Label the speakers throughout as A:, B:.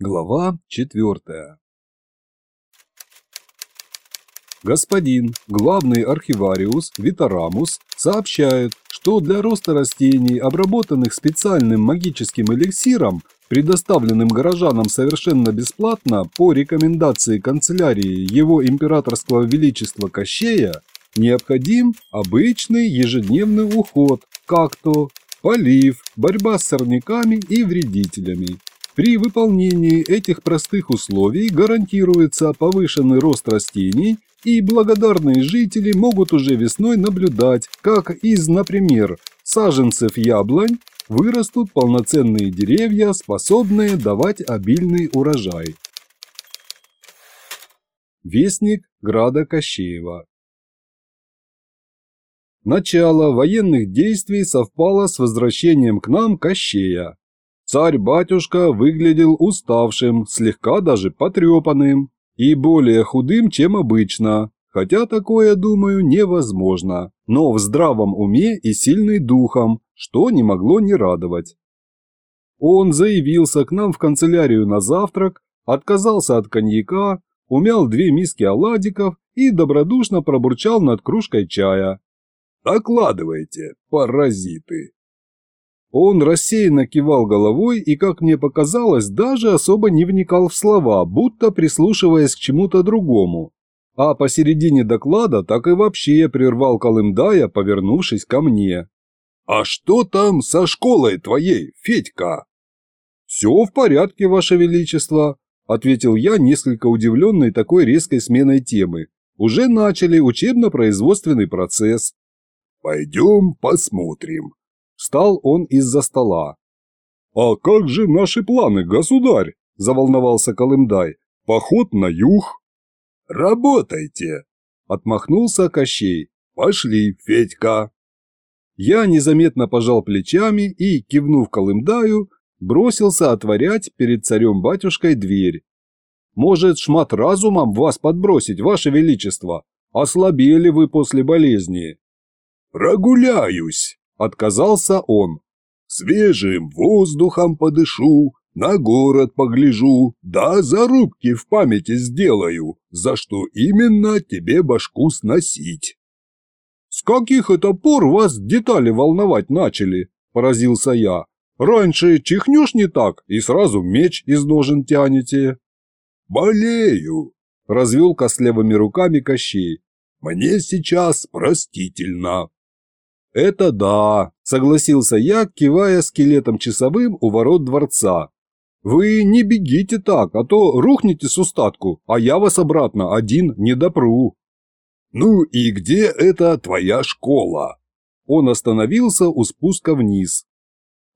A: Глава четвертая. Господин, главный архивариус Витарамус, сообщает, что для роста растений, обработанных специальным магическим эликсиром, предоставленным горожанам совершенно бесплатно по рекомендации канцелярии его императорского величества Кощея, необходим обычный ежедневный уход, как-то полив, борьба с сорняками и вредителями, при выполнении этих простых условий гарантируется повышенный рост растений, и благодарные жители могут уже весной наблюдать, как из, например, саженцев яблонь вырастут полноценные деревья, способные давать обильный урожай. Вестник Града Кощеева Начало военных действий совпало с возвращением к нам Кощея, Царь-батюшка выглядел уставшим, слегка даже потрепанным и более худым, чем обычно, хотя такое, думаю, невозможно, но в здравом уме и сильный духом, что не могло не радовать. Он заявился к нам в канцелярию на завтрак, отказался от коньяка, умял две миски оладиков и добродушно пробурчал над кружкой чая. «Докладывайте, паразиты!» Он рассеянно кивал головой и, как мне показалось, даже особо не вникал в слова, будто прислушиваясь к чему-то другому. А посередине доклада так и вообще прервал Колымдая, повернувшись ко мне. «А что там со школой твоей, Федька?» «Все в порядке, Ваше Величество», – ответил я, несколько удивленный такой резкой сменой темы. «Уже начали учебно-производственный процесс».
B: «Пойдем посмотрим»,
A: Встал он из-за стола. «А как же наши планы, государь?» – заволновался Колымдай. «Поход на юг?»
B: «Работайте!» – отмахнулся Кощей. «Пошли, Федька!»
A: Я незаметно пожал плечами и, кивнув Колымдаю, бросился отворять перед царем-батюшкой дверь. «Может, шмат разумом вас подбросить, ваше величество? Ослабели вы после болезни?»
B: «Прогуляюсь!» Отказался он. «Свежим воздухом подышу, на город погляжу, да зарубки в памяти сделаю, за что именно тебе башку сносить».
A: «С каких это пор вас детали волновать начали?» – поразился я. «Раньше чихнешь не так, и сразу меч из ножен тянете».
B: «Болею!» – развел костлевыми руками Кощей. «Мне сейчас простительно».
A: «Это да», – согласился я, кивая скелетом часовым у ворот дворца. «Вы не бегите так, а то рухнете с устатку, а я вас обратно один не допру».
B: «Ну и где эта твоя школа?»
A: Он остановился у спуска вниз.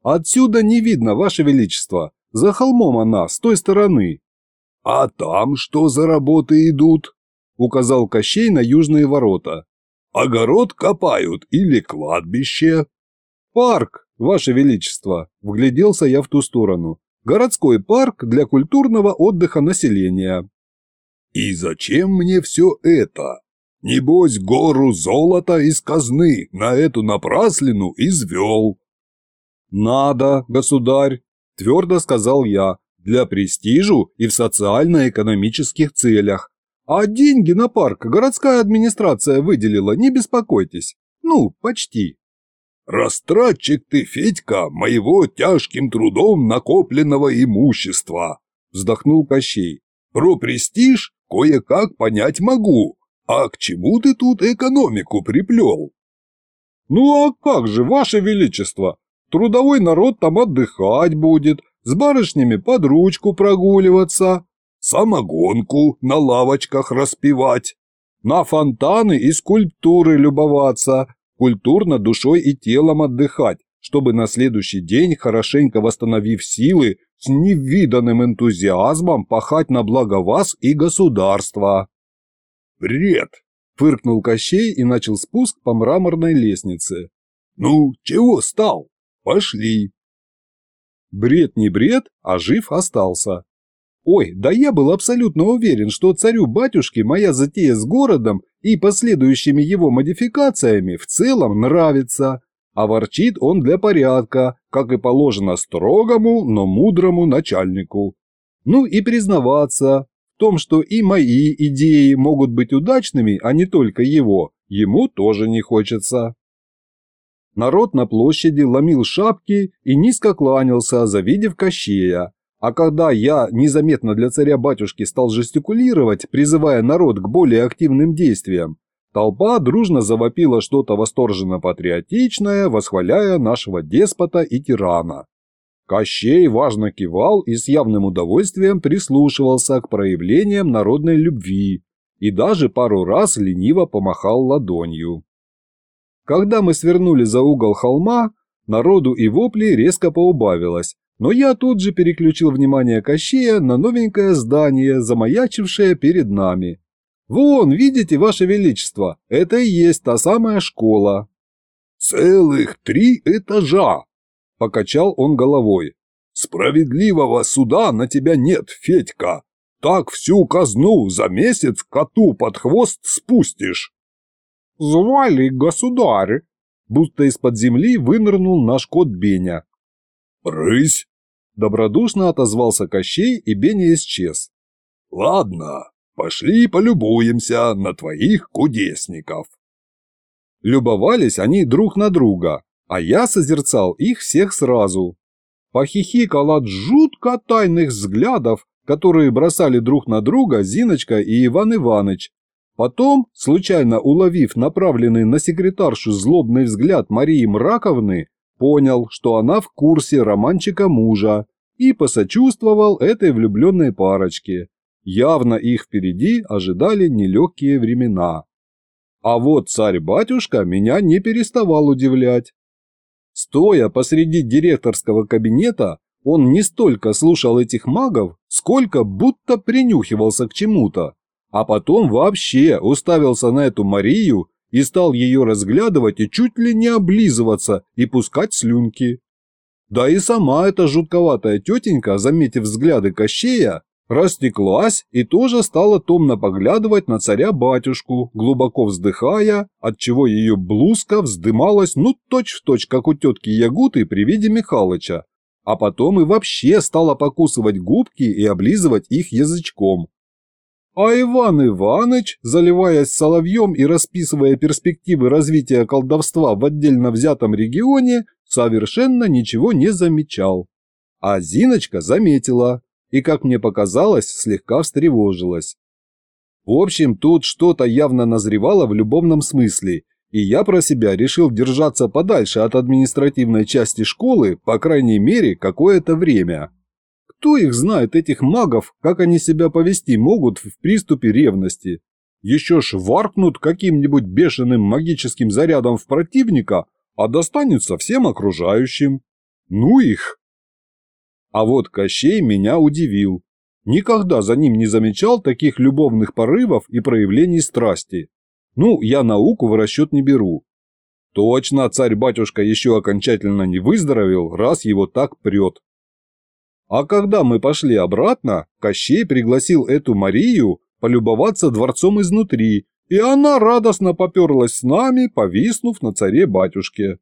A: «Отсюда не видно, Ваше Величество. За холмом она, с той стороны».
B: «А там что за работы идут?» – указал Кощей на южные ворота огород копают или кладбище».
A: «Парк, Ваше Величество!» – вгляделся я в ту сторону. «Городской парк для культурного отдыха населения».
B: «И зачем мне все это? Небось, гору золота из казны на эту напраслину извел».
A: «Надо, государь», – твердо сказал я, – «для престижу и в социально-экономических целях, а деньги на парк городская администрация выделила, не беспокойтесь. Ну, почти.
B: «Растратчик ты, Федька, моего тяжким трудом накопленного имущества!» – вздохнул Кощей. «Про престиж кое-как понять могу. А к чему ты тут экономику приплел?»
A: «Ну а как же, ваше величество! Трудовой народ там отдыхать будет, с барышнями под ручку прогуливаться,
B: самогонку на лавочках распивать,
A: на фонтаны и скульптуры любоваться, культурно душой и телом отдыхать, чтобы на следующий день, хорошенько восстановив силы, с невиданным энтузиазмом пахать на благо вас и государства.
B: «Бред!» – фыркнул Кощей и начал спуск по мраморной лестнице. «Ну, чего стал? Пошли!»
A: Бред не бред, а жив остался. Ой, да я был абсолютно уверен, что царю-батюшке моя затея с городом и последующими его модификациями в целом нравится. А ворчит он для порядка, как и положено строгому, но мудрому начальнику. Ну и признаваться в том, что и мои идеи могут быть удачными, а не только его, ему тоже не хочется. Народ на площади ломил шапки и низко кланялся, завидев Кощея, а когда я незаметно для царя-батюшки стал жестикулировать, призывая народ к более активным действиям, толпа дружно завопила что-то восторженно-патриотичное, восхваляя нашего деспота и тирана. Кощей важно кивал и с явным удовольствием прислушивался к проявлениям народной любви и даже пару раз лениво помахал ладонью. Когда мы свернули за угол холма, народу и вопли резко поубавилось, но я тут же переключил внимание Кощея на новенькое здание, замаячившее перед нами. «Вон, видите, Ваше Величество, это и есть та самая школа».
B: «Целых три этажа!» – покачал он головой. «Справедливого суда на тебя нет, Федька. Так всю казну за месяц коту под хвост спустишь».
A: «Звали, государь!» – будто из-под земли вынырнул наш кот Беня.
B: «Рысь!»
A: Добродушно отозвался Кощей, и Беня исчез.
B: «Ладно, пошли полюбуемся на твоих кудесников».
A: Любовались они друг на друга, а я созерцал их всех сразу. Похихикал от жутко тайных взглядов, которые бросали друг на друга Зиночка и Иван Иваныч. Потом, случайно уловив направленный на секретаршу злобный взгляд Марии Мраковны, понял, что она в курсе романчика мужа и посочувствовал этой влюбленной парочке. Явно их впереди ожидали нелегкие времена. А вот царь-батюшка меня не переставал удивлять. Стоя посреди директорского кабинета, он не столько слушал этих магов, сколько будто принюхивался к чему-то, а потом вообще уставился на эту Марию и стал ее разглядывать и чуть ли не облизываться и пускать слюнки. Да и сама эта жутковатая тетенька, заметив взгляды Кощея, растеклась и тоже стала томно поглядывать на царя-батюшку, глубоко вздыхая, отчего ее блузка вздымалась ну точь-в-точь, точь, как у тетки Ягуты при виде Михалыча, а потом и вообще стала покусывать губки и облизывать их язычком. А Иван Иваныч, заливаясь соловьем и расписывая перспективы развития колдовства в отдельно взятом регионе, совершенно ничего не замечал. А Зиночка заметила и, как мне показалось, слегка встревожилась. В общем, тут что-то явно назревало в любовном смысле, и я про себя решил держаться подальше от административной части школы, по крайней мере, какое-то время. Кто их знает, этих магов, как они себя повести могут в приступе ревности? Еще ж шваркнут каким-нибудь бешеным магическим зарядом в противника, а достанется всем окружающим. Ну их! А вот Кощей меня удивил. Никогда за ним не замечал таких любовных порывов и проявлений страсти. Ну, я науку в расчет не беру. Точно, царь-батюшка еще окончательно не выздоровел, раз его так прет. А когда мы пошли обратно, Кощей пригласил эту Марию полюбоваться дворцом изнутри, и она радостно поперлась с нами, повиснув на царе-батюшке.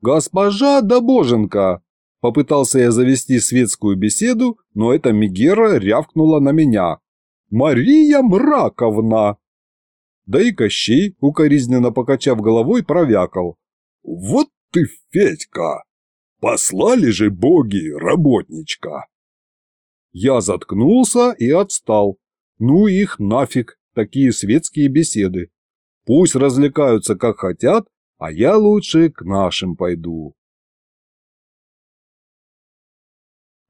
A: «Госпожа Добоженко!» – попытался я завести светскую беседу, но эта Мегера рявкнула на меня. «Мария Мраковна!» Да и Кощей, укоризненно покачав головой, провякал.
B: «Вот ты, Федька!» Послали же боги работничка.
A: Я заткнулся и отстал. Ну их нафиг, такие светские беседы. Пусть развлекаются как хотят, а я лучше к нашим пойду.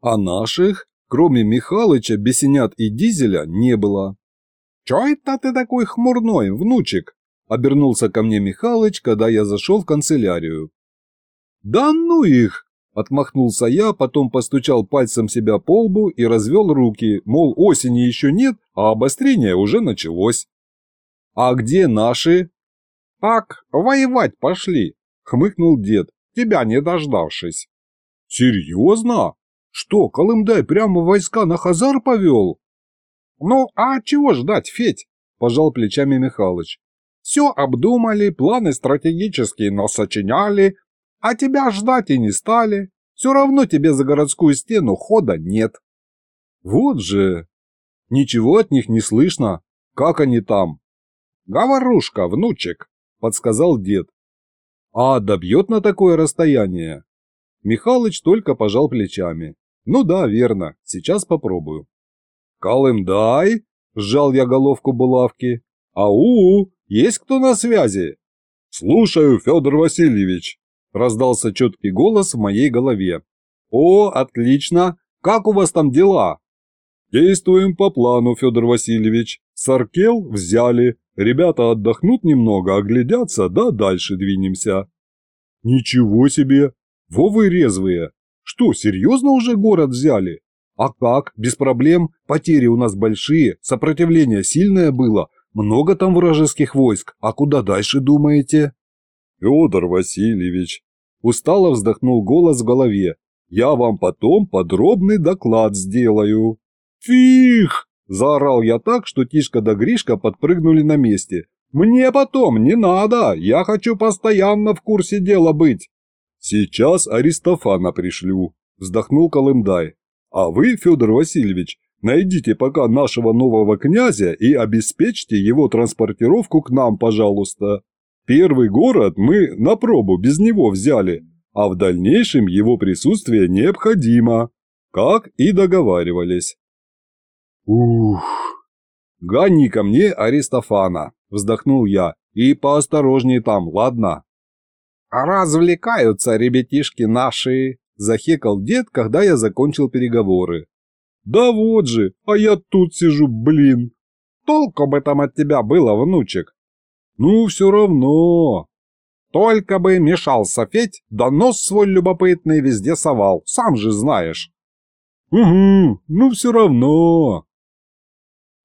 A: А наших, кроме Михалыча, Бесенят и Дизеля, не было. «Чё это ты такой хмурной, внучек?» – обернулся ко мне Михалыч, когда я зашел в канцелярию. «Да ну их!» Отмахнулся я, потом постучал пальцем себя по лбу и развел руки, мол, осени еще нет, а обострение уже началось. «А где наши?» Так воевать пошли», — хмыкнул дед, тебя не дождавшись. «Серьезно? Что, Колымдай прямо войска на Хазар повел?» «Ну, а чего ждать, Федь?» – пожал плечами Михалыч. «Все обдумали, планы стратегические но сочиняли. А тебя ждать и не стали. Все равно тебе за городскую стену хода нет. Вот же. Ничего от них не слышно. Как они там?
B: Говорушка, внучек, подсказал дед.
A: А добьет на такое расстояние? Михалыч только пожал плечами. Ну да, верно, сейчас попробую.
B: Колымдай, сжал я головку булавки. Ау, есть кто на связи? Слушаю, Федор Васильевич. Раздался четкий голос в моей голове.
A: «О, отлично! Как у вас там дела?»
B: «Действуем по плану, Федор Васильевич. Саркел взяли. Ребята отдохнут немного, оглядятся, да дальше двинемся».
A: «Ничего себе! Вовы резвые! Что, серьезно уже город взяли? А как? Без проблем. Потери у нас большие, сопротивление сильное было. Много там вражеских войск. А куда дальше думаете?»
B: «Федор Васильевич, Устало вздохнул голос в голове. «Я вам потом подробный доклад сделаю».
A: «Фих!» – заорал я так, что Тишка да Гришка подпрыгнули на месте. «Мне потом не надо, я хочу постоянно в курсе дела быть».
B: «Сейчас Аристофана пришлю», – вздохнул Колымдай. «А вы, Федор Васильевич, найдите пока нашего нового князя и обеспечьте его транспортировку к нам, пожалуйста». Первый город мы на пробу без него взяли, а в дальнейшем его присутствие необходимо, как и договаривались.
A: Ух! Гони ко мне Аристофана, вздохнул я, и поосторожнее там, ладно? «А развлекаются ребятишки наши, захекал дед, когда я закончил переговоры.
B: Да вот же, а я тут сижу, блин.
A: Толком бы там от тебя было, внучек.
B: Ну, все равно.
A: Только бы мешался Федь, да нос свой любопытный везде совал, сам же знаешь.
B: Угу, ну все равно.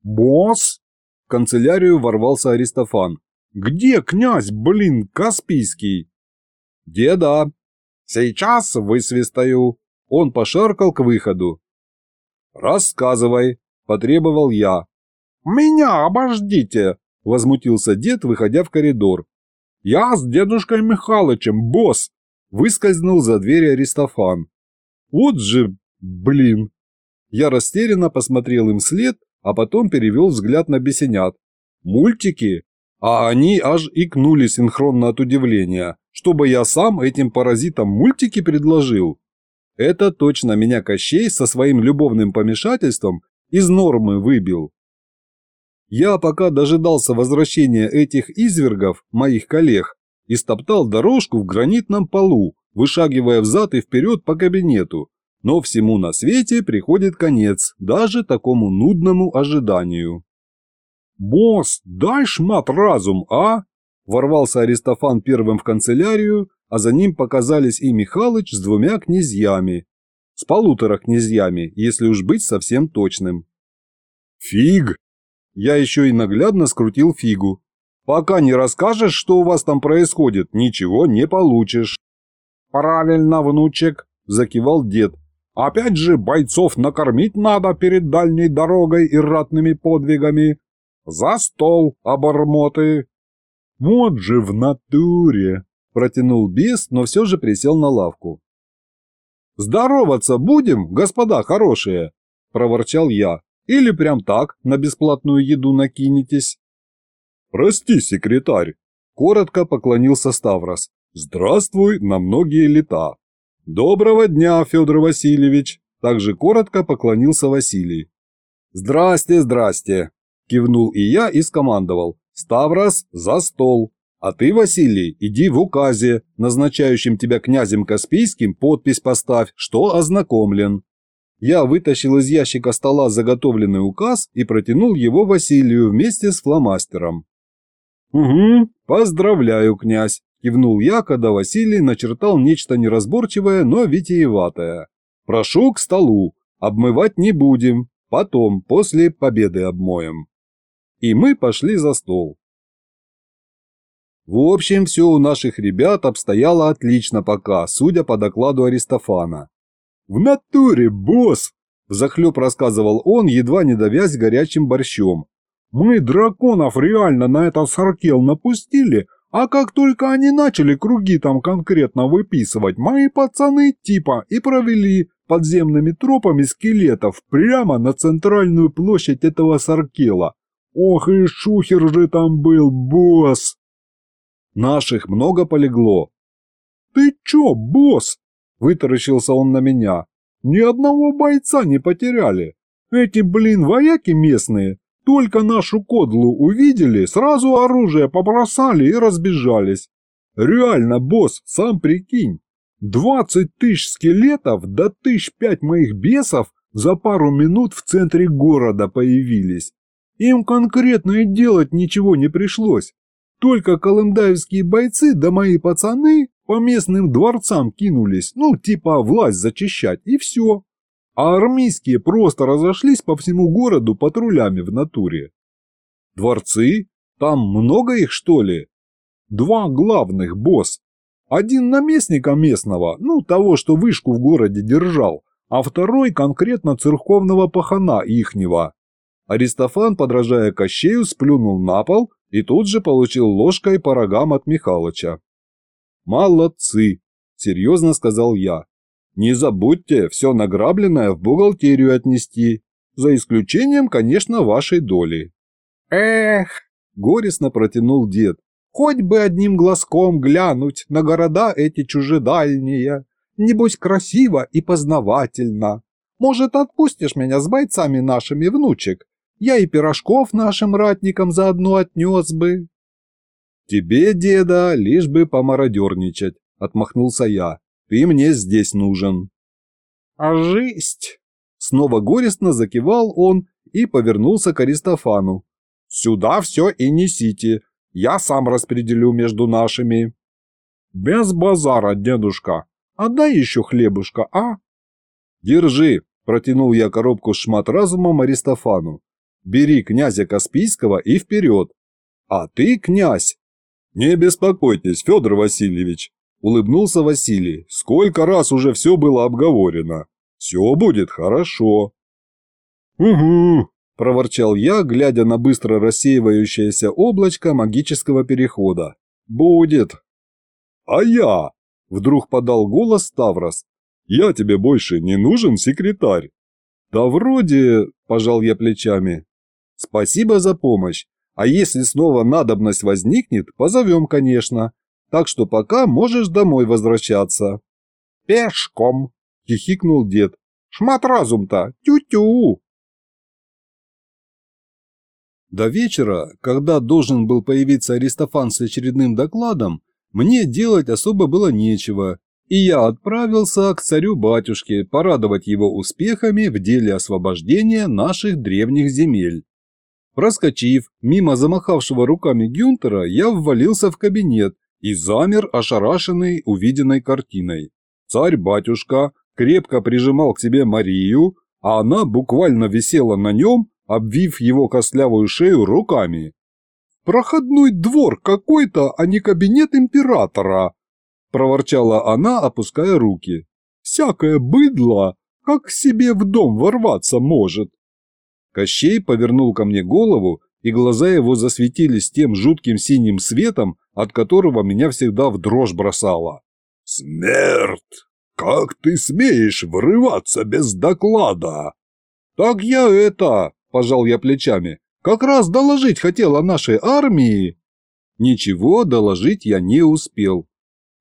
A: Босс? В канцелярию ворвался Аристофан. Где князь, блин, Каспийский? Деда, сейчас высвистаю. Он пошаркал к выходу. «Рассказывай», — потребовал я. «Меня обождите!» – возмутился дед, выходя в коридор. «Я с дедушкой Михалычем, босс!» – выскользнул за дверь Аристофан. «Вот же, блин!» Я растерянно посмотрел им след, а потом перевел взгляд на бесенят. «Мультики?» А они аж икнули синхронно от удивления, чтобы я сам этим паразитам мультики предложил. Это точно меня Кощей со своим любовным помешательством из нормы выбил. Я пока дожидался возвращения этих извергов, моих коллег, и стоптал дорожку в гранитном полу, вышагивая взад и вперед по кабинету. Но всему на свете приходит конец, даже такому нудному ожиданию. «Босс, дай шмат разум, а?» Ворвался Аристофан первым в канцелярию, а за ним показались и Михалыч с двумя князьями. С полутора князьями, если уж быть совсем точным. «Фиг!» я еще и наглядно скрутил фигу. Пока не расскажешь, что у вас там происходит, ничего не получишь. Правильно, внучек, закивал дед. Опять же, бойцов накормить надо перед дальней дорогой и ратными подвигами. За стол, обормоты. Вот же в натуре, протянул бес, но все же присел на лавку. «Здороваться будем, господа хорошие?» – проворчал я. Или прям так на бесплатную еду накинетесь?»
B: «Прости, секретарь», – коротко поклонился Ставрос. «Здравствуй на многие лета».
A: «Доброго дня, Федор Васильевич», – также коротко поклонился Василий. «Здрасте, здрасте», – кивнул и я и скомандовал. «Ставрос, за стол!» А ты, Василий, иди в указе, назначающим тебя князем Каспийским, подпись поставь, что ознакомлен. Я вытащил из ящика стола заготовленный указ и протянул его Василию вместе с фломастером. «Угу, поздравляю, князь!» – кивнул я, когда Василий начертал нечто неразборчивое, но витиеватое. «Прошу к столу. Обмывать не будем. Потом, после победы обмоем». И мы пошли за стол. В общем, все у наших ребят обстояло отлично пока, судя по докладу Аристофана. «В натуре, босс!» – захлеб рассказывал он, едва не давясь горячим борщом. «Мы драконов реально на этот саркел напустили, а как только они начали круги там конкретно выписывать, мои пацаны типа и провели подземными тропами скелетов прямо на центральную площадь этого саркела. Ох и шухер же там был, босс! Наших много полегло. Ты чё, босс? Вытаращился он на меня. «Ни одного бойца не потеряли. Эти, блин, вояки местные только нашу кодлу увидели, сразу оружие побросали и разбежались. Реально, босс, сам прикинь, 20 тысяч скелетов да тысяч пять моих бесов за пару минут в центре города появились. Им конкретно и делать ничего не пришлось. Только колымдаевские бойцы да мои пацаны по местным дворцам кинулись, ну, типа власть зачищать, и все. А армейские просто разошлись по всему городу патрулями в натуре. Дворцы? Там много их, что ли? Два главных, босс. Один наместника местного, ну, того, что вышку в городе держал, а второй конкретно церковного пахана ихнего. Аристофан, подражая Кощею, сплюнул на пол и тут же получил ложкой по рогам от Михалыча. «Молодцы!» – серьезно сказал я. «Не забудьте все награбленное в бухгалтерию отнести, за исключением, конечно, вашей доли».
C: «Эх!» – горестно протянул дед. «Хоть бы одним глазком глянуть на города эти чужедальние. Небось, красиво и познавательно. Может, отпустишь меня с бойцами нашими, внучек? Я и пирожков нашим ратникам заодно отнес бы».
A: «Тебе, деда, лишь бы помародерничать», – отмахнулся я. «Ты мне здесь нужен».
C: «А жизнь?»
A: Снова горестно закивал он и повернулся к Аристофану. «Сюда все и несите. Я сам распределю между нашими».
C: «Без базара, дедушка. Отдай еще хлебушка, а?»
A: «Держи», – протянул я коробку с шмат разумом Аристофану. «Бери князя Каспийского и вперед. А ты, князь, «Не беспокойтесь, Федор Васильевич», – улыбнулся Василий. «Сколько раз уже все было обговорено. Все будет хорошо». «Угу», – проворчал я, глядя на быстро рассеивающееся облачко магического перехода. «Будет». «А я?» – вдруг подал голос Ставрос. «Я тебе больше не нужен, секретарь». «Да вроде...» – пожал я плечами. «Спасибо за помощь. А если снова надобность возникнет, позовем, конечно. Так что пока можешь домой возвращаться».
C: «Пешком!»
A: – хихикнул дед.
C: «Шмат разум-то! Тю-тю!»
A: До вечера, когда должен был появиться Аристофан с очередным докладом, мне делать особо было нечего, и я отправился к царю-батюшке порадовать его успехами в деле освобождения наших древних земель. Проскочив мимо замахавшего руками Гюнтера, я ввалился в кабинет и замер, ошарашенный увиденной картиной. Царь-батюшка крепко прижимал к себе Марию, а она буквально висела на нем, обвив его костлявую шею руками. «Проходной двор какой-то, а не кабинет императора!» – проворчала она, опуская руки. «Всякое быдло! Как к себе в дом ворваться может?» Кощей повернул ко мне голову, и глаза его засветились тем жутким синим светом, от которого меня всегда в дрожь бросало.
B: «Смерть! Как ты смеешь врываться без доклада?»
A: «Так я это...» – пожал я плечами. «Как раз доложить хотел о нашей армии!» Ничего доложить я не успел.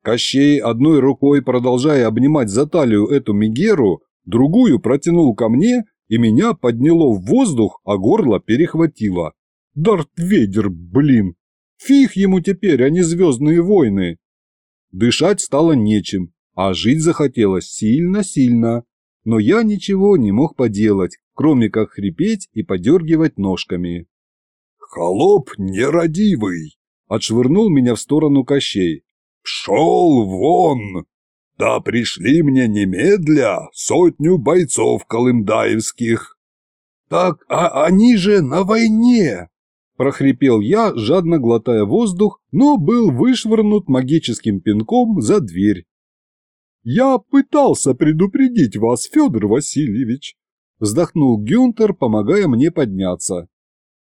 A: Кощей, одной рукой продолжая обнимать за талию эту Мигеру, другую протянул ко мне и меня подняло в воздух, а горло перехватило. Дарт Вейдер, блин! Фиг ему теперь, а не звездные войны! Дышать стало нечем, а жить захотелось сильно-сильно. Но я ничего не мог поделать, кроме как хрипеть и подергивать ножками.
B: «Холоп нерадивый!»
A: – отшвырнул меня в сторону Кощей.
B: «Пшел вон!» да пришли мне немедля сотню бойцов колымдаевских.
C: Так, а они же на войне!
A: прохрипел я, жадно глотая воздух, но был вышвырнут магическим пинком за дверь. «Я пытался предупредить вас, Федор Васильевич», — вздохнул Гюнтер, помогая мне подняться.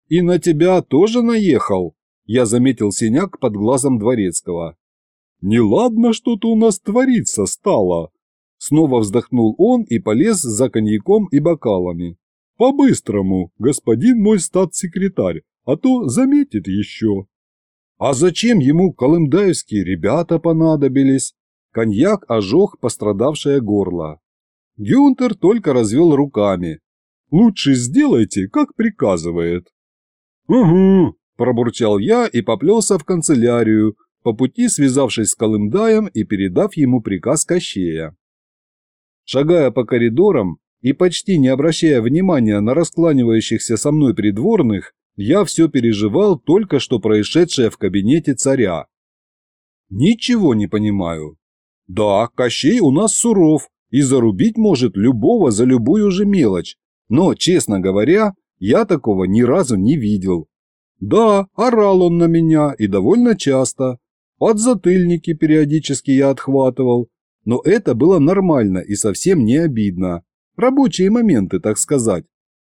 A: «И на тебя тоже наехал?» — я заметил синяк под глазом дворецкого. «Неладно что-то у нас творится стало!» Снова вздохнул он и полез за коньяком и бокалами. «По-быстрому, господин мой статс-секретарь, а то заметит еще». «А зачем ему колымдаевские ребята понадобились?» Коньяк ожег пострадавшее горло. Гюнтер только развел руками. «Лучше сделайте, как приказывает». «Угу», – пробурчал я и поплелся в канцелярию, по пути связавшись с Колымдаем и передав ему приказ Кощея. Шагая по коридорам и почти не обращая внимания на раскланивающихся со мной придворных, я все переживал только что происшедшее в кабинете царя. Ничего не понимаю. Да, Кощей у нас суров и зарубить может любого за любую же мелочь, но, честно говоря, я такого ни разу не видел. Да, орал он на меня и довольно часто, от затыльники периодически я отхватывал. Но это было нормально и совсем не обидно. Рабочие моменты, так сказать.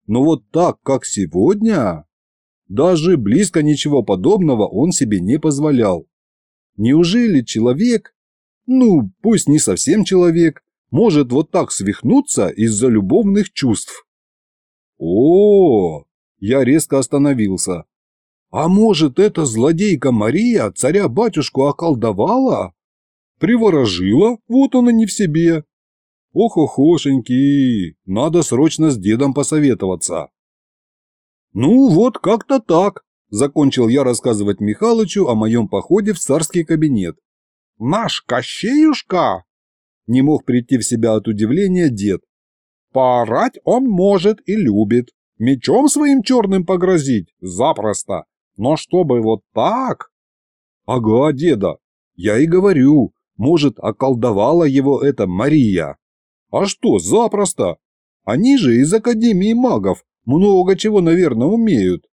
A: Но вот так, как сегодня... Даже близко ничего подобного он себе не позволял. Неужели человек, ну, пусть не совсем человек, может вот так свихнуться из-за любовных чувств? -о, о Я резко остановился. А может, эта злодейка Мария царя-батюшку околдовала? Приворожила? Вот она не в себе. Ох, охошеньки, надо срочно с дедом посоветоваться. Ну вот, как-то так, закончил я рассказывать Михалычу о моем походе в царский кабинет. Наш Кощеюшка? Не мог прийти в себя от удивления дед. Поорать он может и любит. Мечом своим черным погрозить? Запросто. Но чтобы вот так... Ага, деда, я и говорю, может, околдовала его эта Мария. А что, запросто. Они же из Академии магов много чего, наверное, умеют.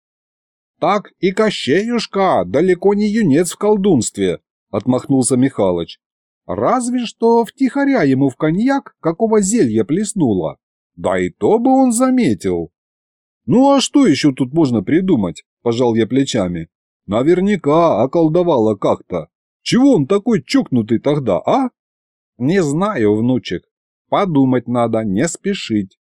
A: Так и Кощеюшка далеко не юнец в колдунстве, отмахнулся Михалыч. Разве что втихаря ему в коньяк какого зелья плеснуло. Да и то бы он заметил. Ну а что еще тут можно придумать? – пожал я плечами. «Наверняка околдовала как-то. Чего он такой чокнутый тогда, а?» «Не знаю, внучек. Подумать надо, не спешить».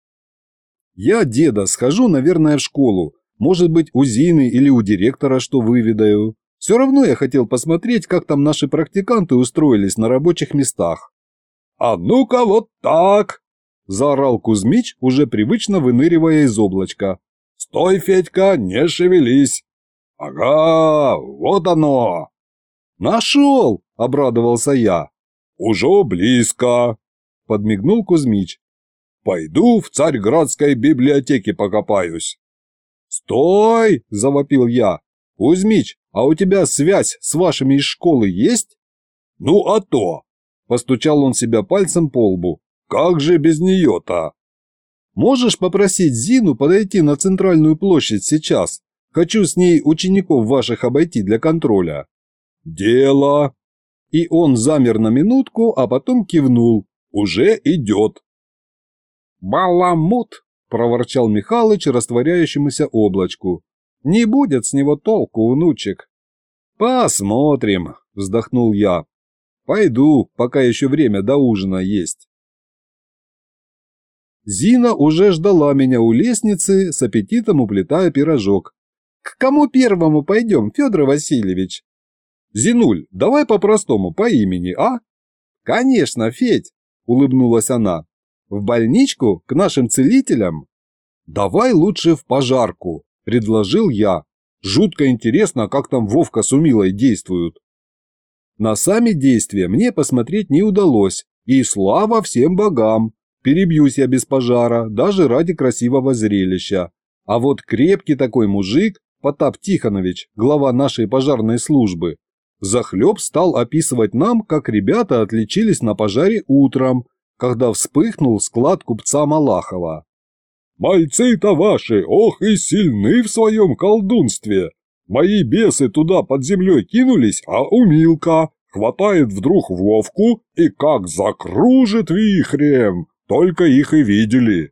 A: «Я, деда, схожу, наверное, в школу. Может быть, у Зины или у директора что выведаю. Все равно я хотел посмотреть, как там наши практиканты устроились на рабочих местах». «А ну-ка вот так!» – заорал Кузьмич, уже привычно выныривая из облачка. «Стой, Федька, не шевелись!» «Ага, вот оно!» «Нашел!» – обрадовался я. «Уже близко!» – подмигнул Кузьмич. «Пойду в Царьградской библиотеке покопаюсь». «Стой!» – завопил я. «Кузьмич, а у тебя связь с вашими из школы есть?» «Ну а то!» – постучал он себя пальцем по лбу. «Как же без нее-то?» Можешь попросить Зину подойти на центральную площадь сейчас? Хочу с ней учеников ваших обойти для контроля». «Дело!» И он замер на минутку, а потом кивнул. «Уже идет!» «Баламут!» – проворчал Михалыч растворяющемуся облачку. «Не будет с него толку, внучек!» «Посмотрим!» – вздохнул я. «Пойду, пока еще время до ужина есть». Зина уже ждала меня у лестницы, с аппетитом уплетая пирожок. «К кому первому пойдем, Федор Васильевич?» «Зинуль, давай по-простому, по имени, а?» «Конечно, Федь!» – улыбнулась она. «В больничку? К нашим целителям?» «Давай лучше в пожарку», – предложил я. «Жутко интересно, как там Вовка с Умилой действуют». На сами действия мне посмотреть не удалось, и слава всем богам, Перебьюсь я без пожара, даже ради красивого зрелища. А вот крепкий такой мужик, Потап Тихонович, глава нашей пожарной службы, захлеб стал описывать нам, как ребята отличились на пожаре утром, когда вспыхнул склад купца Малахова. «Мальцы-то ваши, ох и сильны в своем колдунстве! Мои бесы туда под землей кинулись, а умилка хватает вдруг Вовку и как закружит вихрем! Только их и видели.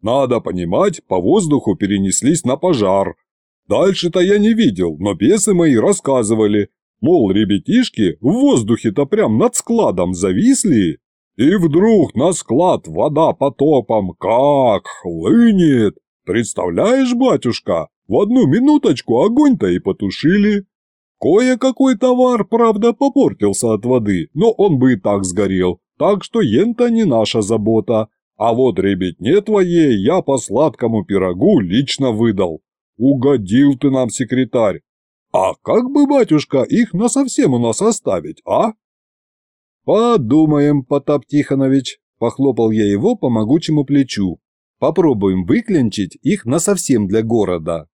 A: Надо понимать, по воздуху перенеслись на пожар. Дальше-то я не видел, но бесы мои рассказывали. Мол, ребятишки в воздухе-то прям над складом зависли.
B: И вдруг на склад вода потопом как хлынет. Представляешь, батюшка, в одну минуточку огонь-то и потушили. Кое-какой товар, правда, попортился от воды, но он бы и так сгорел так что ента не наша забота. А вот ребятне твоей я по сладкому пирогу лично выдал. Угодил ты нам, секретарь. А как бы, батюшка, их насовсем у нас оставить, а?
A: Подумаем, Потап Тихонович, похлопал я его по могучему плечу. Попробуем выклинчить их насовсем для города.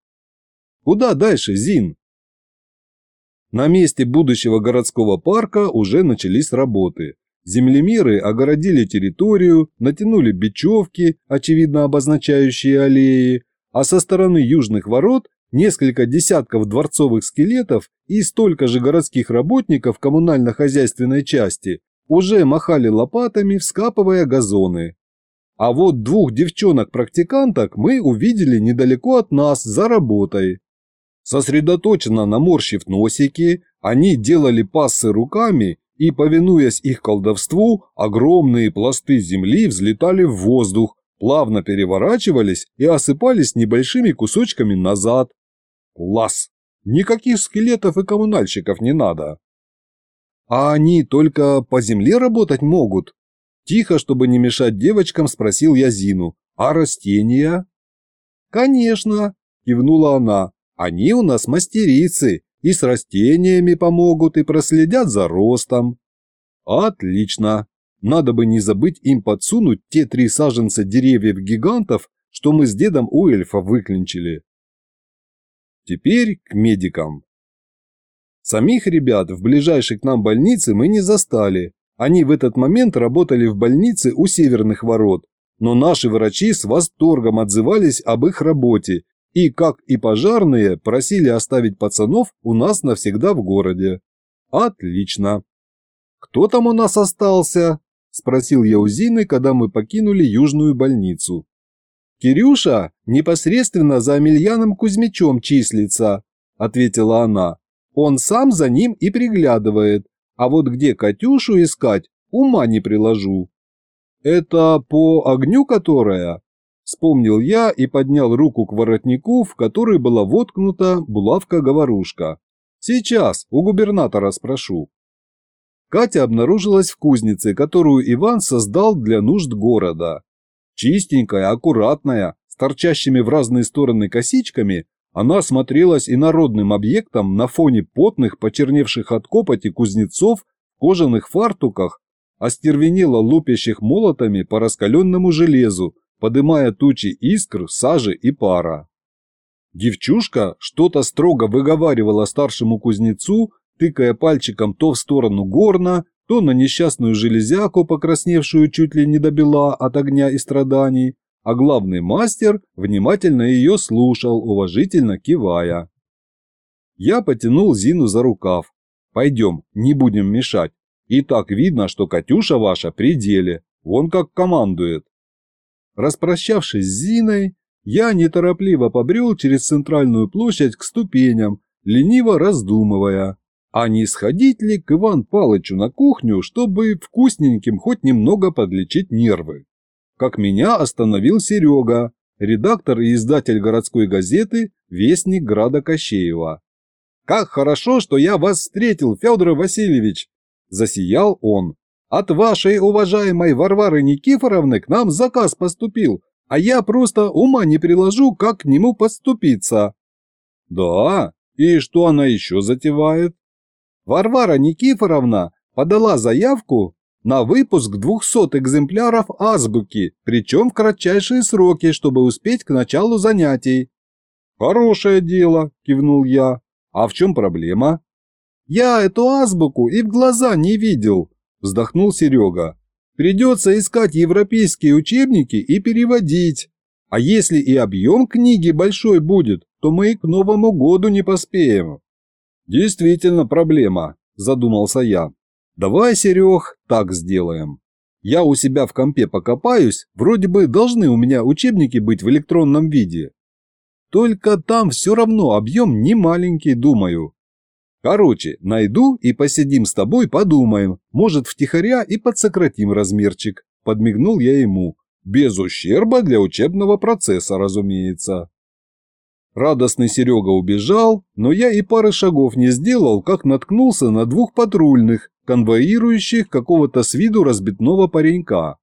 A: Куда дальше, Зин? На месте будущего городского парка уже начались работы. Землемеры огородили территорию, натянули бечевки, очевидно обозначающие аллеи, а со стороны южных ворот несколько десятков дворцовых скелетов и столько же городских работников коммунально-хозяйственной части уже махали лопатами, вскапывая газоны. А вот двух девчонок-практиканток мы увидели недалеко от нас за работой. Сосредоточенно наморщив носики, они делали пассы руками и, повинуясь их колдовству, огромные пласты земли взлетали в воздух, плавно переворачивались и осыпались небольшими кусочками назад. Класс! Никаких скелетов и коммунальщиков не надо. А они только по земле работать могут? Тихо, чтобы не мешать девочкам, спросил я Зину. А растения? Конечно, кивнула она. Они у нас мастерицы, и с растениями помогут, и проследят за ростом. Отлично. Надо бы не забыть им подсунуть те три саженца деревьев-гигантов, что мы с дедом у эльфа выклинчили. Теперь к медикам. Самих ребят в ближайшей к нам больнице мы не застали. Они в этот момент работали в больнице у северных ворот, но наши врачи с восторгом отзывались об их работе и, как и пожарные, просили оставить пацанов у нас навсегда в городе. Отлично. «Кто там у нас остался?» – спросил я у Зины, когда мы покинули южную больницу. «Кирюша непосредственно за Амельяном Кузьмичом числится», – ответила она. «Он сам за ним и приглядывает, а вот где Катюшу искать, ума не приложу». «Это по огню которая?» Вспомнил я и поднял руку к воротнику, в который была воткнута булавка-говорушка. «Сейчас, у губернатора спрошу». Катя обнаружилась в кузнице, которую Иван создал для нужд города. Чистенькая, аккуратная, с торчащими в разные стороны косичками, она смотрелась и народным объектом на фоне потных, почерневших от копоти кузнецов в кожаных фартуках, остервенело лупящих молотами по раскаленному железу, подымая тучи искр, сажи и пара. Девчушка что-то строго выговаривала старшему кузнецу, тыкая пальчиком то в сторону горна, то на несчастную железяку, покрасневшую чуть ли не до бела от огня и страданий, а главный мастер внимательно ее слушал, уважительно кивая. Я потянул Зину за рукав. «Пойдем, не будем мешать. И так видно, что Катюша ваша при деле, вон как командует». Распрощавшись с Зиной, я неторопливо побрел через центральную площадь к ступеням, лениво раздумывая, а не сходить ли к Иван Палычу на кухню, чтобы вкусненьким хоть немного подлечить нервы. Как меня остановил Серега, редактор и издатель городской газеты «Вестник Града Кощеева». «Как хорошо, что я вас встретил, Федор Васильевич!» – засиял он. От вашей уважаемой Варвары Никифоровны к нам заказ поступил, а я просто ума не приложу, как к нему поступиться. «Да? И что она еще затевает?» «Варвара Никифоровна подала заявку на выпуск 200 экземпляров азбуки, причем в кратчайшие сроки, чтобы успеть к началу занятий». «Хорошее дело», – кивнул я. «А в чем проблема?» «Я эту азбуку и в глаза не видел», – вздохнул Серега. «Придется искать европейские учебники и переводить. А если и объем книги большой будет, то мы и к Новому году не поспеем». «Действительно проблема», – задумался я. «Давай, Серег, так сделаем. Я у себя в компе покопаюсь, вроде бы должны у меня учебники быть в электронном виде. Только там все равно объем не маленький, думаю, Короче, найду и посидим с тобой, подумаем. Может, втихаря и подсократим размерчик. Подмигнул я ему. Без ущерба для учебного процесса, разумеется. Радостный Серега убежал, но я и пары шагов не сделал, как наткнулся на двух патрульных, конвоирующих какого-то с виду разбитного паренька.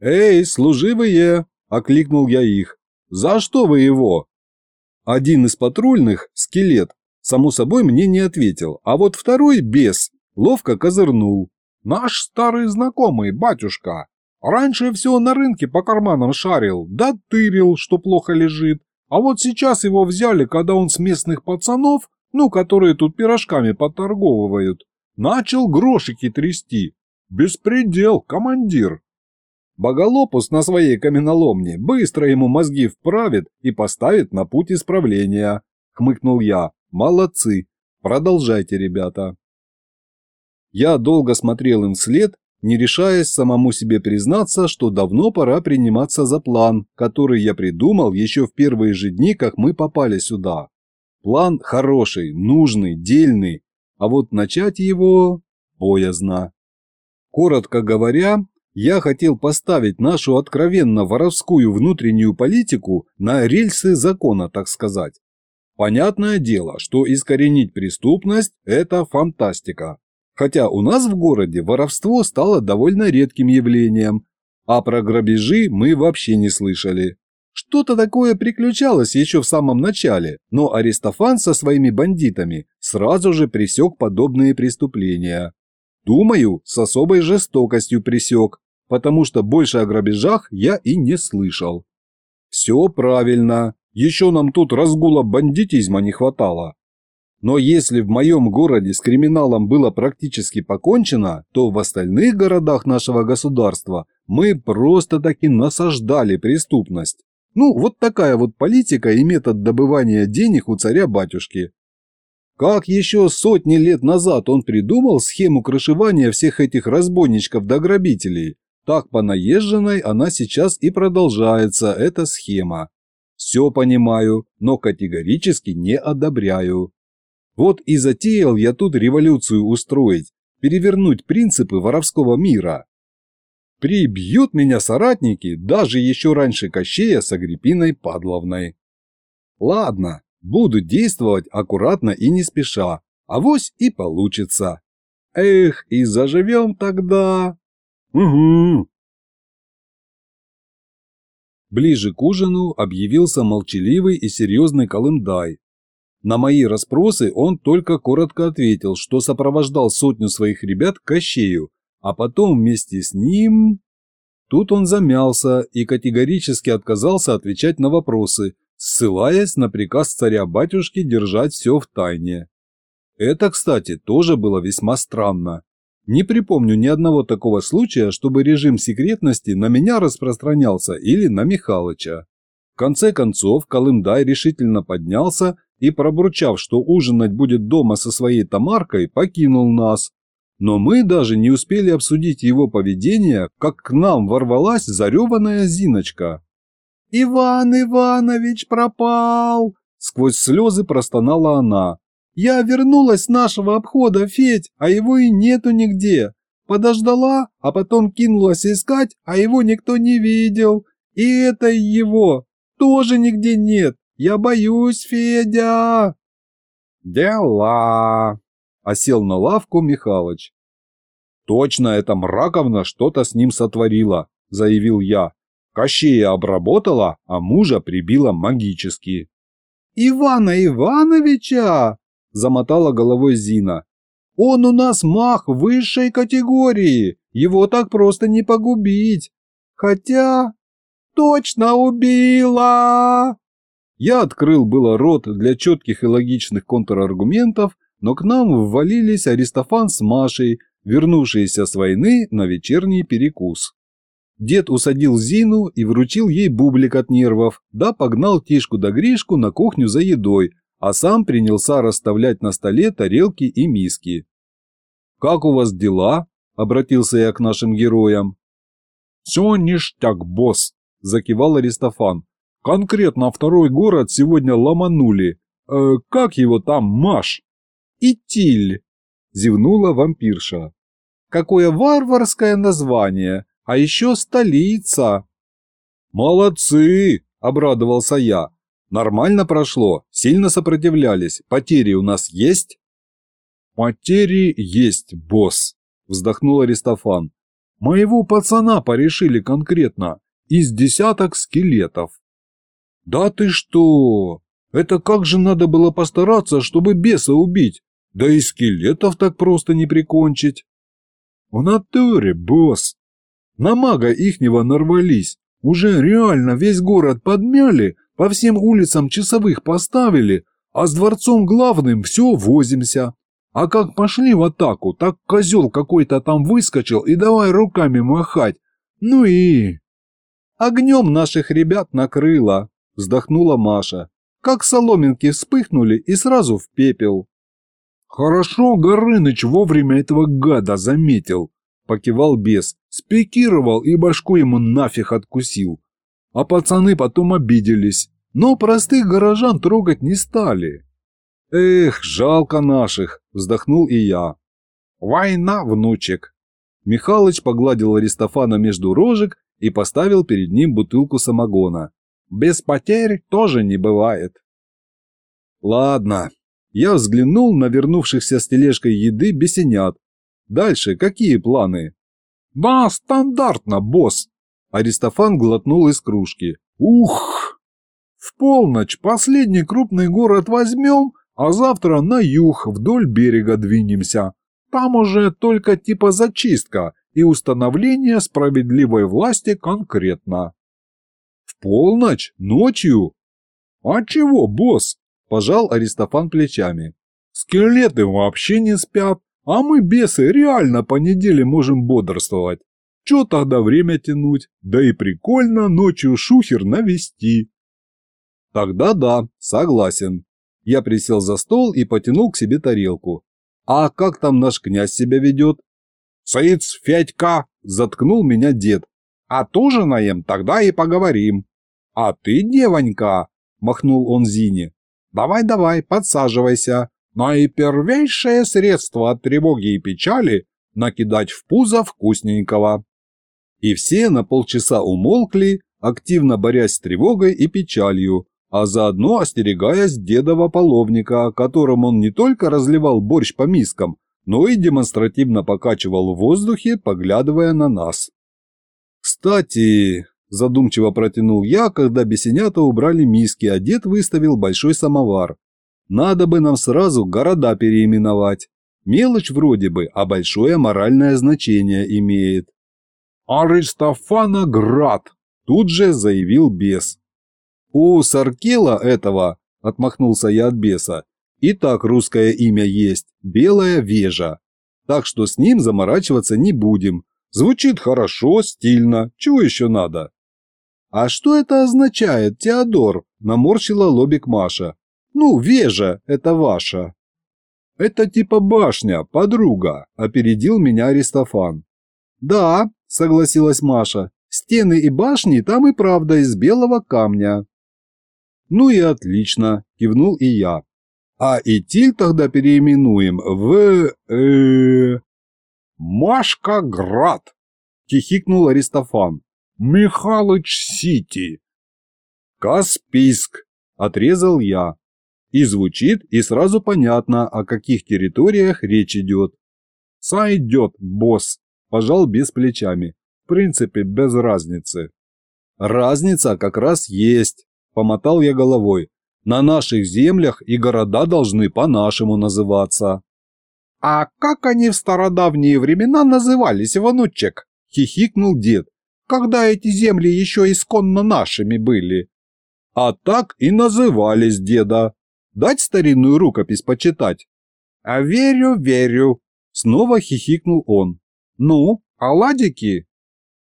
A: «Эй, служивые!» – окликнул я их. «За что вы его?» Один из патрульных, скелет, Само собой мне не ответил, а вот второй бес ловко козырнул. «Наш старый знакомый, батюшка. Раньше все на рынке по карманам шарил, да тырил, что плохо лежит. А вот сейчас его взяли, когда он с местных пацанов, ну, которые тут пирожками поторговывают, начал грошики трясти. Беспредел, командир!» Боголопус на своей каменоломне быстро ему мозги вправит и поставит на путь исправления, — хмыкнул я. Молодцы! Продолжайте, ребята!» Я долго смотрел им вслед, не решаясь самому себе признаться, что давно пора приниматься за план, который я придумал еще в первые же дни, как мы попали сюда. План хороший, нужный, дельный, а вот начать его боязно. Коротко говоря, я хотел поставить нашу откровенно воровскую внутреннюю политику на рельсы закона, так сказать. Понятное дело, что искоренить преступность – это фантастика. Хотя у нас в городе воровство стало довольно редким явлением, а про грабежи мы вообще не слышали. Что-то такое приключалось еще в самом начале, но Аристофан со своими бандитами сразу же пресек подобные преступления. Думаю, с особой жестокостью пресек, потому что больше о грабежах я и не слышал. Все правильно. Еще нам тут разгула бандитизма не хватало. Но если в моем городе с криминалом было практически покончено, то в остальных городах нашего государства мы просто-таки насаждали преступность. Ну, вот такая вот политика и метод добывания денег у царя-батюшки. Как еще сотни лет назад он придумал схему крышевания всех этих разбойничков до да грабителей, так по наезженной она сейчас и продолжается, эта схема все понимаю, но категорически не одобряю. Вот и затеял я тут революцию устроить, перевернуть принципы воровского мира. Прибьют меня соратники даже еще раньше Кощея с Агриппиной Падловной. Ладно, буду действовать аккуратно и не спеша, авось и получится. Эх, и заживем тогда. Угу, Ближе к ужину объявился молчаливый и серьезный Колымдай. На мои расспросы он только коротко ответил, что сопровождал сотню своих ребят к Кащею, а потом вместе с ним... Тут он замялся и категорически отказался отвечать на вопросы, ссылаясь на приказ царя-батюшки держать все в тайне. Это, кстати, тоже было весьма странно. Не припомню ни одного такого случая, чтобы режим секретности на меня распространялся или на Михалыча. В конце концов, Колымдай решительно поднялся и, пробурчав, что ужинать будет дома со своей Тамаркой, покинул нас. Но мы даже не успели обсудить его поведение, как к нам ворвалась зареванная Зиночка. «Иван Иванович пропал!» – сквозь слезы простонала она. Я вернулась с нашего обхода, Федь, а его и нету нигде. Подождала, а потом кинулась искать, а его никто не видел. И это его тоже нигде нет. Я боюсь, Федя. Дела. Осел на лавку Михалыч. Точно эта мраковна что-то с ним сотворила, заявил я. Кощея обработала, а мужа прибила магически. «Ивана Ивановича!» — замотала головой Зина. «Он у нас мах высшей категории, его так просто не погубить. Хотя... Точно убила!» Я открыл было рот для четких и логичных контраргументов, но к нам ввалились Аристофан с Машей, вернувшиеся с войны на вечерний перекус. Дед усадил Зину и вручил ей бублик от нервов, да погнал Тишку да Гришку на кухню за едой, а сам принялся расставлять на столе тарелки и миски. «Как у вас дела?» – обратился я к нашим героям. «Все ништяк, босс!» – закивал Аристофан. «Конкретно второй город сегодня ломанули. Э, как его там, Маш?»
C: «Итиль!» – зевнула вампирша. «Какое варварское название! А еще столица!»
A: «Молодцы!» – обрадовался я. «Нормально прошло?» сильно сопротивлялись. Потери у нас есть?» «Потери есть, босс», – вздохнул Аристофан. «Моего пацана порешили конкретно. Из десяток скелетов». «Да ты что! Это как же надо было постараться, чтобы беса убить? Да и скелетов так просто не прикончить!» «В натуре, босс! На мага ихнего нарвались. Уже реально весь город подмяли, по всем улицам часовых поставили, а с дворцом главным все возимся. А как пошли в атаку, так козел какой-то там выскочил и давай руками махать. Ну и... Огнем наших ребят накрыло, вздохнула Маша. Как соломинки вспыхнули и сразу в пепел. Хорошо Горыныч вовремя этого гада заметил, покивал бес, спикировал и башку ему нафиг откусил а пацаны потом обиделись, но простых горожан трогать не стали. «Эх, жалко наших!» – вздохнул и я. «Война, внучек!» Михалыч погладил Аристофана между рожек и поставил перед ним бутылку самогона. «Без потерь тоже не бывает». «Ладно». Я взглянул на вернувшихся с тележкой еды бесенят. «Дальше какие планы?» «Да, стандартно, босс!» Аристофан глотнул из кружки. «Ух! В полночь последний крупный город возьмем, а завтра на юг вдоль берега двинемся. Там уже только типа зачистка и установление справедливой власти конкретно». «В полночь? Ночью?» «А чего, босс?» – пожал Аристофан плечами. «Скелеты вообще не спят, а мы, бесы, реально по неделе можем бодрствовать. Че тогда время тянуть? Да и прикольно ночью шухер навести. Тогда да, согласен. Я присел за стол и потянул к себе тарелку. А как там наш князь себя ведет? Саиц Федька, заткнул меня дед. А тоже наем, тогда и поговорим. А ты, девонька, махнул он Зине. Давай-давай, подсаживайся. Наипервейшее средство от тревоги и печали – накидать в пузо вкусненького. И все на полчаса умолкли, активно борясь с тревогой и печалью, а заодно остерегаясь дедова половника, которым он не только разливал борщ по мискам, но и демонстративно покачивал в воздухе, поглядывая на нас. «Кстати», – задумчиво протянул я, когда бесенята убрали миски, а дед выставил большой самовар. «Надо бы нам сразу города переименовать. Мелочь вроде бы, а большое моральное значение имеет». «Аристофаноград!» – тут же заявил бес. «У Саркела этого», – отмахнулся я от беса, – «и так русское имя есть – Белая Вежа. Так что с ним заморачиваться не будем. Звучит хорошо, стильно, чего еще надо?» «А что это означает, Теодор?» – наморщила лобик Маша. «Ну, Вежа – это ваша». «Это типа башня, подруга», – опередил меня Аристофан. «Да», – согласилась Маша, – «стены и башни там и правда из белого камня». «Ну и отлично», – кивнул и я. «А Итиль тогда переименуем в... Э, Машкаград, – хихикнул Аристофан. «Михалыч-Сити». «Каспийск», – отрезал я. И звучит, и сразу понятно, о каких территориях речь идет. «Сойдет, босс», пожал без плечами. В принципе, без разницы. Разница как раз есть, помотал я головой. На наших землях и города должны по-нашему называться. А как они в стародавние времена назывались, внучек? Хихикнул дед. Когда эти земли еще исконно нашими были? А так и назывались деда. Дать старинную рукопись почитать? А верю, верю. Снова хихикнул он. Ну, оладики?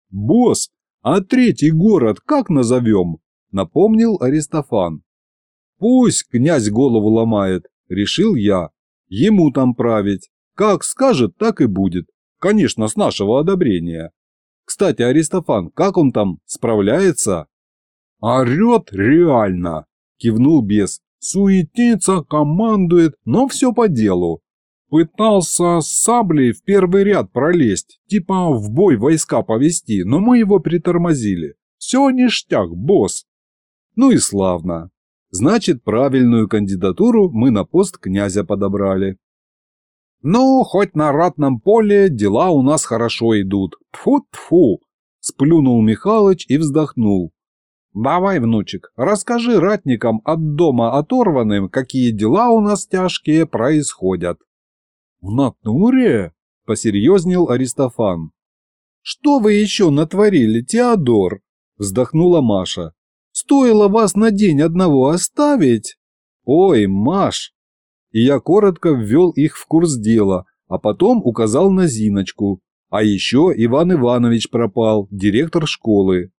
A: Босс, а третий город как назовем? Напомнил Аристофан. Пусть князь голову ломает, решил я. Ему там править. Как скажет, так и будет. Конечно, с нашего одобрения. Кстати, Аристофан, как он там, справляется? Орет реально, кивнул бес.
C: Суетится, командует, но все по делу. Пытался с саблей в первый ряд пролезть, типа в бой войска повести, но мы его притормозили. Все ништяк, босс.
A: Ну и славно. Значит, правильную кандидатуру мы на пост князя подобрали.
C: Ну, хоть на ратном поле дела у нас хорошо идут. Тфу-тфу, сплюнул Михалыч и вздохнул. «Давай, внучек, расскажи ратникам от дома оторванным, какие дела у нас тяжкие происходят».
A: В натуре? Посерьезнел Аристофан.
C: Что вы еще натворили, Теодор? Вздохнула Маша. Стоило вас на день одного оставить?
A: Ой, Маш! И я коротко ввел их в курс дела, а потом указал на Зиночку. А еще Иван Иванович пропал, директор школы.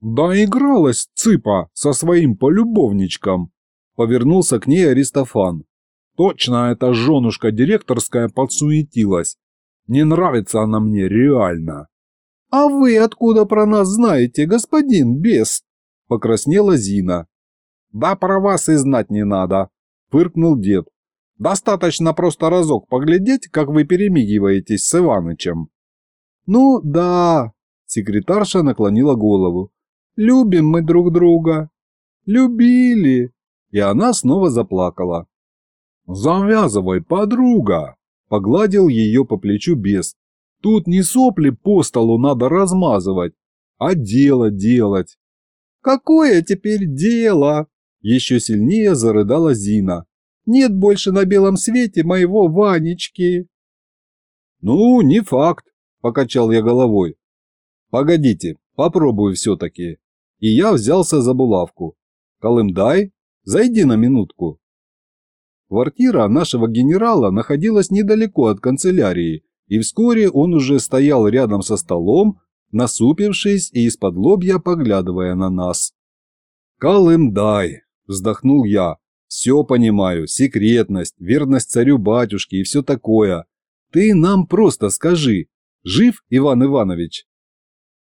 C: Да игралась цыпа со своим полюбовничком, повернулся к ней Аристофан. Точно эта женушка директорская подсуетилась. Не нравится она мне реально. «А вы откуда про нас знаете, господин Бест?» – покраснела Зина. «Да про вас и знать не надо», – фыркнул дед. «Достаточно просто разок поглядеть, как вы перемигиваетесь с Иванычем».
A: «Ну да», – секретарша наклонила голову. «Любим мы друг друга. Любили». И она снова заплакала.
C: «Завязывай, подруга!» – погладил ее по плечу бес. «Тут не сопли по столу надо размазывать, а дело делать».
A: «Какое теперь дело?» – еще сильнее зарыдала Зина. «Нет больше на белом свете моего Ванечки».
C: «Ну, не факт», – покачал я головой. «Погодите, попробую все-таки». И я взялся за булавку. «Колымдай, зайди на минутку». Квартира нашего генерала находилась недалеко от канцелярии, и вскоре он уже стоял рядом со столом, насупившись и из-под лобья поглядывая на нас. Калымдай, – вздохнул я. «Все понимаю, секретность, верность царю-батюшке и все такое. Ты нам просто скажи, жив Иван Иванович?»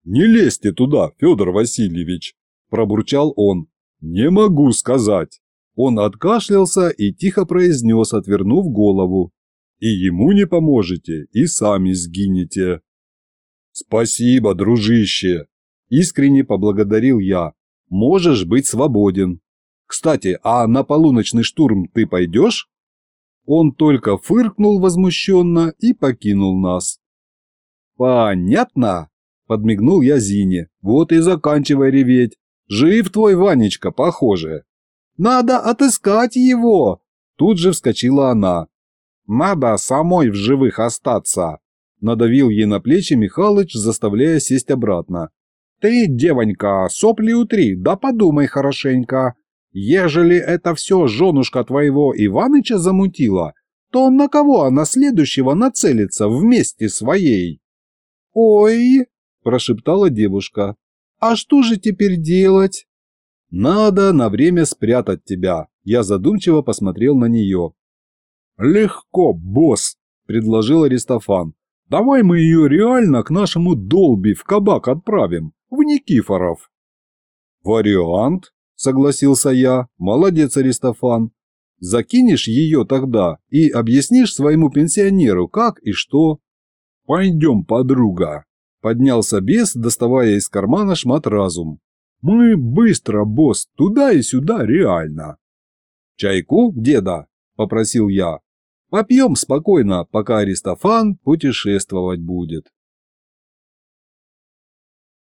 B: «Не лезьте туда, Федор Васильевич!» – пробурчал он. «Не могу сказать!»
A: Он откашлялся и тихо произнес, отвернув голову.
B: «И ему не поможете, и сами сгинете».
A: «Спасибо, дружище!» – искренне поблагодарил я. «Можешь быть свободен. Кстати, а на полуночный штурм ты пойдешь?» Он только фыркнул возмущенно и покинул нас. «Понятно!» – подмигнул я Зине. «Вот и заканчивай реветь. Жив твой Ванечка, похоже!» Надо отыскать его!» Тут же вскочила она. «Надо самой в живых остаться!» Надавил ей на плечи Михалыч, заставляя сесть обратно. «Ты, девонька, сопли утри, да подумай хорошенько. Ежели это все женушка твоего Иваныча замутила, то на кого она следующего нацелится вместе своей?» «Ой!» – прошептала девушка. «А что же теперь делать?» «Надо на время спрятать тебя», – я задумчиво посмотрел на нее.
C: «Легко, босс», – предложил Аристофан. «Давай мы ее реально к нашему долби в кабак отправим, в Никифоров».
A: «Вариант», – согласился я. «Молодец, Аристофан. Закинешь ее тогда и объяснишь своему пенсионеру, как и что».
C: «Пойдем, подруга», – поднялся бес, доставая из кармана шмат разум. Мы быстро, босс, туда и сюда реально.
A: Чайку, деда, попросил я. Попьем спокойно, пока Аристофан путешествовать будет.